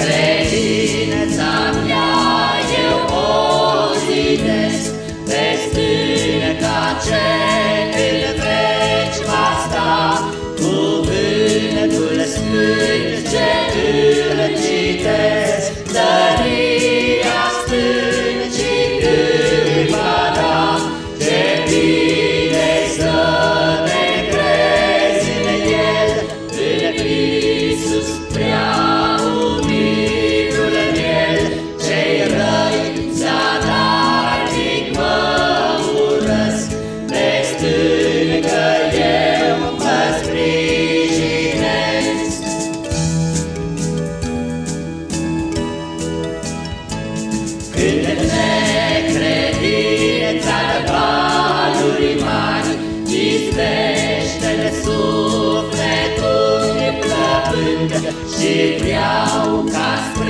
Credința mea eu o zidesc Pe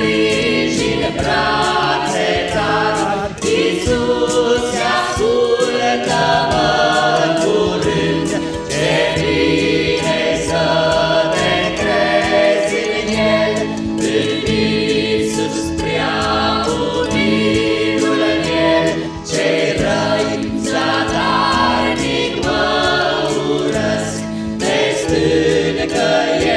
sprijin brațe tari Iisus, ascultă-mă curând. Ce bine să te crezi în El. În Iisus prea umilul în El. Cei răi zadarnic mă urăsc. Pe stâncă eu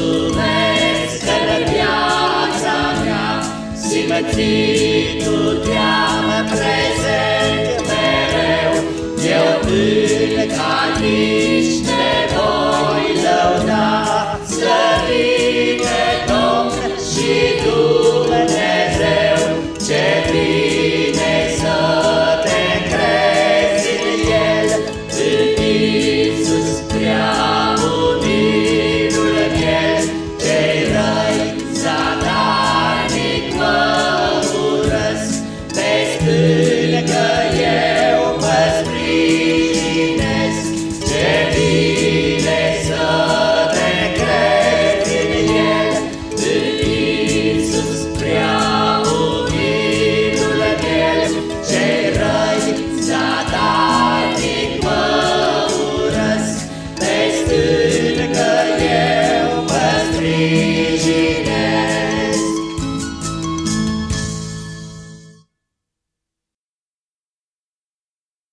mulțumesc că în viața mea Simțitul te-am prezent mereu. Eu îl calific